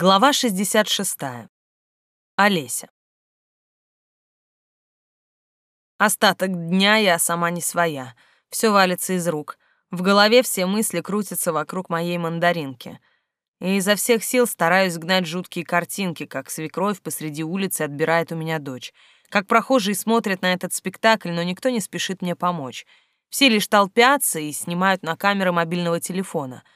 Глава 66. Олеся. Остаток дня я сама не своя. Все валится из рук. В голове все мысли крутятся вокруг моей мандаринки. И изо всех сил стараюсь гнать жуткие картинки, как свекровь посреди улицы отбирает у меня дочь. Как прохожие смотрят на этот спектакль, но никто не спешит мне помочь. Все лишь толпятся и снимают на камеры мобильного телефона —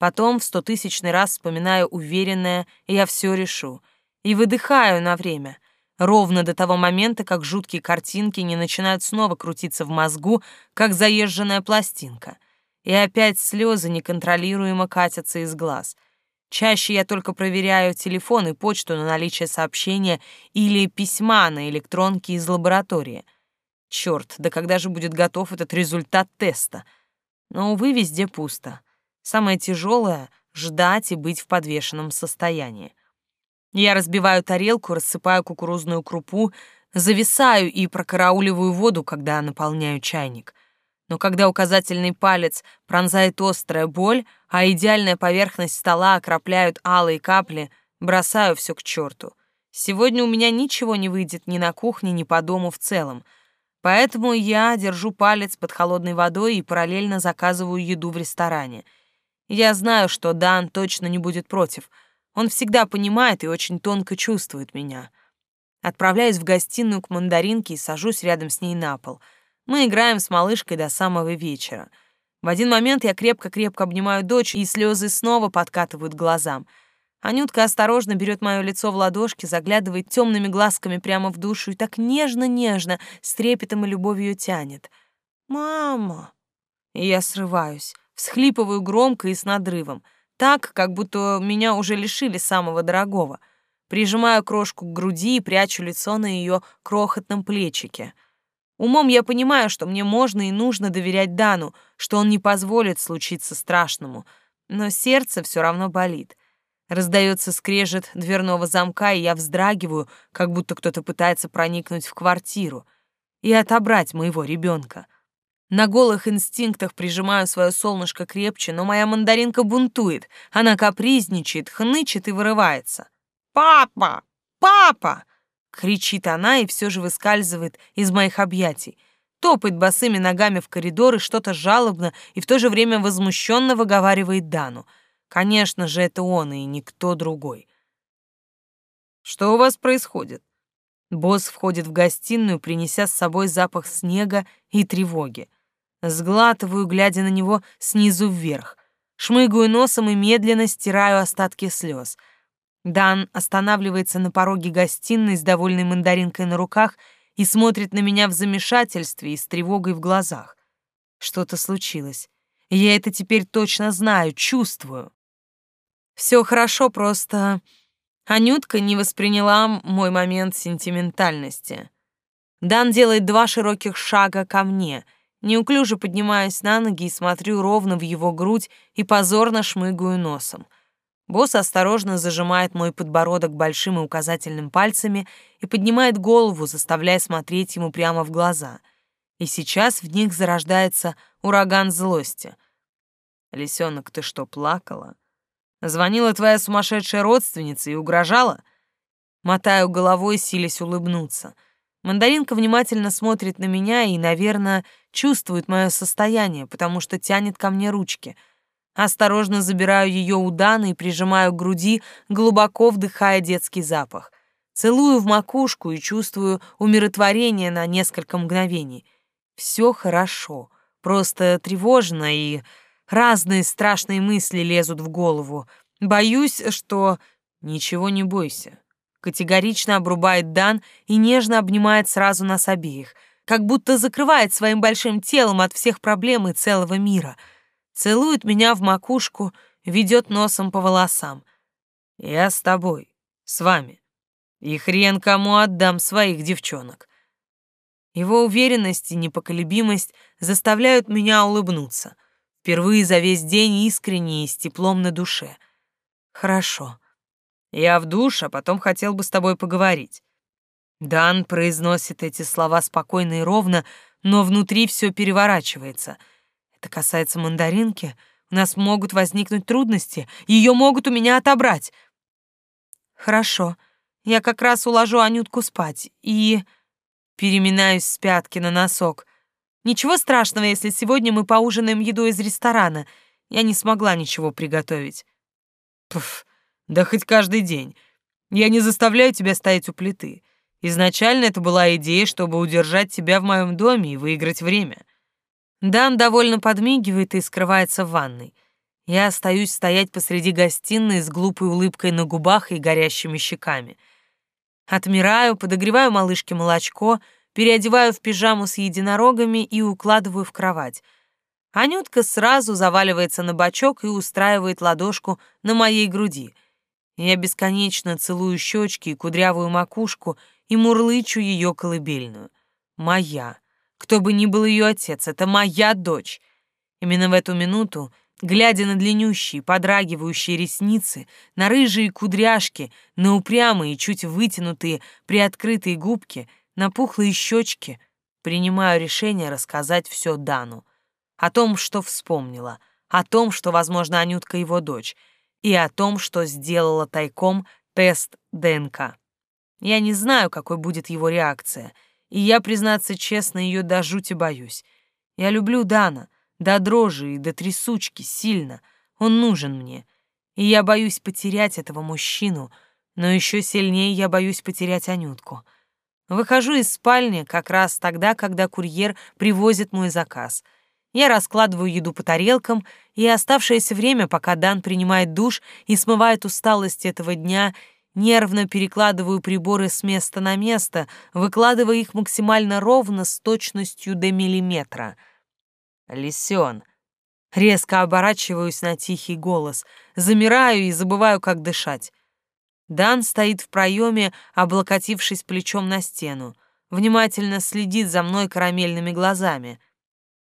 Потом в стотысячный раз вспоминаю уверенное «я все решу» и выдыхаю на время, ровно до того момента, как жуткие картинки не начинают снова крутиться в мозгу, как заезженная пластинка. И опять слезы неконтролируемо катятся из глаз. Чаще я только проверяю телефон и почту на наличие сообщения или письма на электронке из лаборатории. Черт, да когда же будет готов этот результат теста? Но, увы, везде пусто. Самое тяжелое — ждать и быть в подвешенном состоянии. Я разбиваю тарелку, рассыпаю кукурузную крупу, зависаю и прокарауливаю воду, когда наполняю чайник. Но когда указательный палец пронзает острая боль, а идеальная поверхность стола окропляют алые капли, бросаю все к черту. Сегодня у меня ничего не выйдет ни на кухне, ни по дому в целом. Поэтому я держу палец под холодной водой и параллельно заказываю еду в ресторане — я знаю, что Дан точно не будет против. Он всегда понимает и очень тонко чувствует меня. Отправляюсь в гостиную к мандаринке и сажусь рядом с ней на пол. Мы играем с малышкой до самого вечера. В один момент я крепко-крепко обнимаю дочь, и слезы снова подкатывают глазам. Анютка осторожно берет мое лицо в ладошки, заглядывает темными глазками прямо в душу и так нежно-нежно, с трепетом и любовью тянет. «Мама!» И я срываюсь. Всхлипываю громко и с надрывом, так, как будто меня уже лишили самого дорогого. Прижимаю крошку к груди и прячу лицо на ее крохотном плечике. Умом я понимаю, что мне можно и нужно доверять Дану, что он не позволит случиться страшному, но сердце все равно болит. Раздается скрежет дверного замка, и я вздрагиваю, как будто кто-то пытается проникнуть в квартиру и отобрать моего ребенка. На голых инстинктах прижимаю свое солнышко крепче, но моя мандаринка бунтует. Она капризничает, хнычет и вырывается. «Папа! Папа!» — кричит она и все же выскальзывает из моих объятий. Топает босыми ногами в коридор и что-то жалобно и в то же время возмущенно выговаривает Дану. Конечно же, это он и никто другой. «Что у вас происходит?» Босс входит в гостиную, принеся с собой запах снега и тревоги. Сглатываю, глядя на него снизу вверх. Шмыгаю носом и медленно стираю остатки слез. Дан останавливается на пороге гостиной с довольной мандаринкой на руках и смотрит на меня в замешательстве и с тревогой в глазах. Что-то случилось. Я это теперь точно знаю, чувствую. Все хорошо, просто Анютка не восприняла мой момент сентиментальности. Дан делает два широких шага ко мне — Неуклюже поднимаюсь на ноги и смотрю ровно в его грудь и позорно шмыгаю носом. Босс осторожно зажимает мой подбородок большим и указательным пальцами и поднимает голову, заставляя смотреть ему прямо в глаза. И сейчас в них зарождается ураган злости. «Лисенок, ты что, плакала? Звонила твоя сумасшедшая родственница и угрожала?» Мотаю головой, силясь улыбнуться — Мандаринка внимательно смотрит на меня и, наверное, чувствует мое состояние, потому что тянет ко мне ручки. Осторожно забираю ее у Даны и прижимаю к груди, глубоко вдыхая детский запах. Целую в макушку и чувствую умиротворение на несколько мгновений. Все хорошо, просто тревожно и разные страшные мысли лезут в голову. Боюсь, что... Ничего не бойся, Категорично обрубает Дан и нежно обнимает сразу нас обеих, как будто закрывает своим большим телом от всех проблем и целого мира. Целует меня в макушку, ведет носом по волосам. Я с тобой, с вами. И хрен кому отдам своих девчонок. Его уверенность и непоколебимость заставляют меня улыбнуться. Впервые за весь день искренне и с теплом на душе. Хорошо. Я в душ, а потом хотел бы с тобой поговорить». Дан произносит эти слова спокойно и ровно, но внутри все переворачивается. Это касается мандаринки. У нас могут возникнуть трудности, ее могут у меня отобрать. Хорошо. Я как раз уложу Анютку спать и... Переминаюсь с пятки на носок. Ничего страшного, если сегодня мы поужинаем едой из ресторана. Я не смогла ничего приготовить. Пф, да хоть каждый день. Я не заставляю тебя стоять у плиты. Изначально это была идея, чтобы удержать тебя в моем доме и выиграть время. Дан довольно подмигивает и скрывается в ванной. Я остаюсь стоять посреди гостиной с глупой улыбкой на губах и горящими щеками. Отмираю, подогреваю малышке молочко, переодеваю в пижаму с единорогами и укладываю в кровать. Анютка сразу заваливается на бочок и устраивает ладошку на моей груди. Я бесконечно целую щечки и кудрявую макушку и мурлычу ее колыбельную. Моя. Кто бы ни был ее отец, это моя дочь. Именно в эту минуту, глядя на длиннющие, подрагивающие ресницы, на рыжие кудряшки, на упрямые, чуть вытянутые, приоткрытые губки, на пухлые щечки, принимаю решение рассказать все Дану. О том, что вспомнила, о том, что, возможно, Анютка его дочь, и о том, что сделала тайком тест ДНК. Я не знаю, какой будет его реакция, и я, признаться честно, ее до жути боюсь. Я люблю Дана, до дрожи и до трясучки, сильно. Он нужен мне. И я боюсь потерять этого мужчину, но еще сильнее я боюсь потерять Анютку. Выхожу из спальни как раз тогда, когда курьер привозит мой заказ. Я раскладываю еду по тарелкам, и оставшееся время, пока Дан принимает душ и смывает усталость этого дня, Нервно перекладываю приборы с места на место, выкладывая их максимально ровно с точностью до миллиметра. Лисен. Резко оборачиваюсь на тихий голос, замираю и забываю, как дышать. Дан стоит в проеме, облокотившись плечом на стену, внимательно следит за мной карамельными глазами.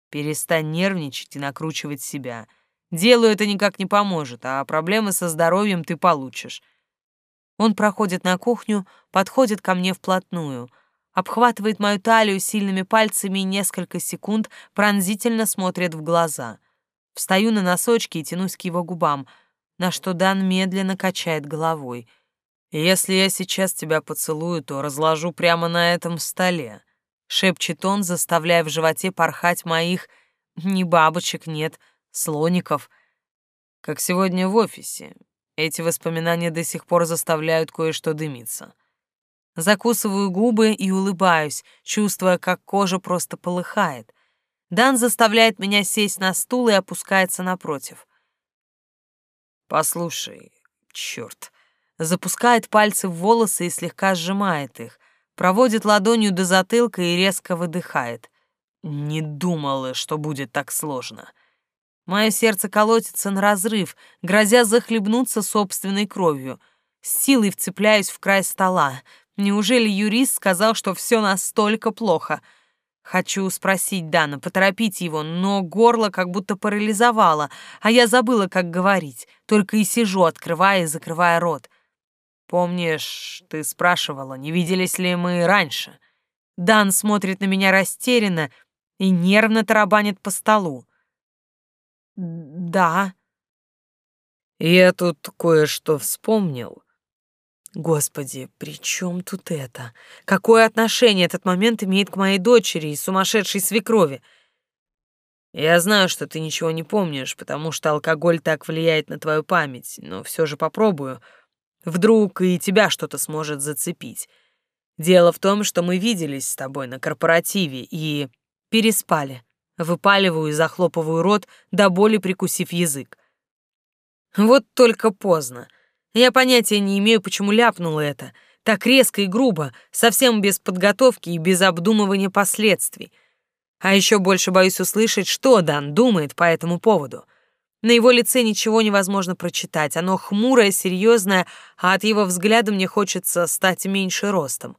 Перестань нервничать и накручивать себя. Делу это никак не поможет, а проблемы со здоровьем ты получишь. Он проходит на кухню, подходит ко мне вплотную, обхватывает мою талию сильными пальцами и несколько секунд пронзительно смотрит в глаза. Встаю на носочки и тянусь к его губам, на что Дан медленно качает головой. «Если я сейчас тебя поцелую, то разложу прямо на этом столе», — шепчет он, заставляя в животе порхать моих... ни бабочек нет, слоников, как сегодня в офисе. Эти воспоминания до сих пор заставляют кое-что дымиться. Закусываю губы и улыбаюсь, чувствуя, как кожа просто полыхает. Дан заставляет меня сесть на стул и опускается напротив. «Послушай, черт!» Запускает пальцы в волосы и слегка сжимает их, проводит ладонью до затылка и резко выдыхает. «Не думала, что будет так сложно». Мое сердце колотится на разрыв, грозя захлебнуться собственной кровью. С силой вцепляюсь в край стола. Неужели юрист сказал, что все настолько плохо? Хочу спросить Дана, поторопить его, но горло как будто парализовало, а я забыла, как говорить, только и сижу, открывая и закрывая рот. Помнишь, ты спрашивала, не виделись ли мы раньше? Дан смотрит на меня растерянно и нервно тарабанит по столу. «Да». «Я тут кое-что вспомнил». Господи, при чем тут это? Какое отношение этот момент имеет к моей дочери и сумасшедшей свекрови? Я знаю, что ты ничего не помнишь, потому что алкоголь так влияет на твою память, но все же попробую. Вдруг и тебя что-то сможет зацепить. Дело в том, что мы виделись с тобой на корпоративе и переспали. Выпаливаю и захлопываю рот, до боли прикусив язык. Вот только поздно. Я понятия не имею, почему ляпнула это. Так резко и грубо, совсем без подготовки и без обдумывания последствий. А еще больше боюсь услышать, что Дан думает по этому поводу. На его лице ничего невозможно прочитать. Оно хмурое, серьезное, а от его взгляда мне хочется стать меньше ростом.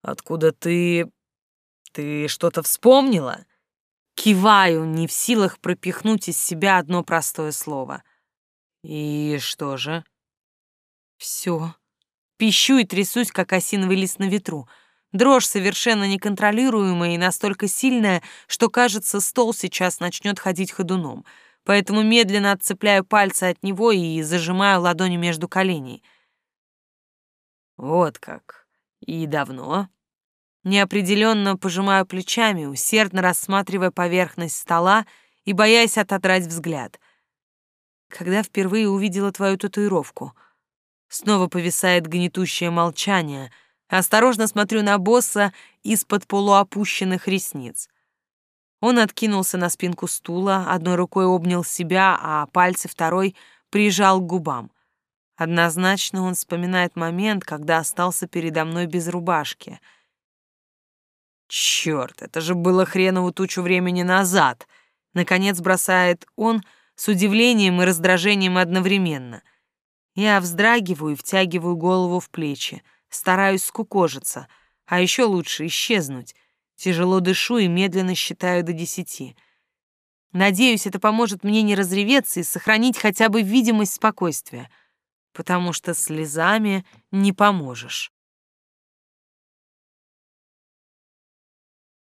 «Откуда ты... ты что-то вспомнила?» Киваю, не в силах пропихнуть из себя одно простое слово. И что же? Все. Пищу и трясусь, как осиновый лист на ветру. Дрожь совершенно неконтролируемая и настолько сильная, что, кажется, стол сейчас начнет ходить ходуном. Поэтому медленно отцепляю пальцы от него и зажимаю ладони между коленей. Вот как. И давно? Неопределенно пожимаю плечами, усердно рассматривая поверхность стола и боясь отодрать взгляд. Когда впервые увидела твою татуировку? Снова повисает гнетущее молчание. Осторожно смотрю на босса из-под полуопущенных ресниц. Он откинулся на спинку стула, одной рукой обнял себя, а пальцы второй прижал к губам. Однозначно он вспоминает момент, когда остался передо мной без рубашки. Черт, это же было хренову тучу времени назад. Наконец бросает он с удивлением и раздражением одновременно. Я вздрагиваю и втягиваю голову в плечи, стараюсь скукожиться, а еще лучше исчезнуть, Тяжело дышу и медленно считаю до десяти. Надеюсь, это поможет мне не разреветься и сохранить хотя бы видимость спокойствия, потому что слезами не поможешь.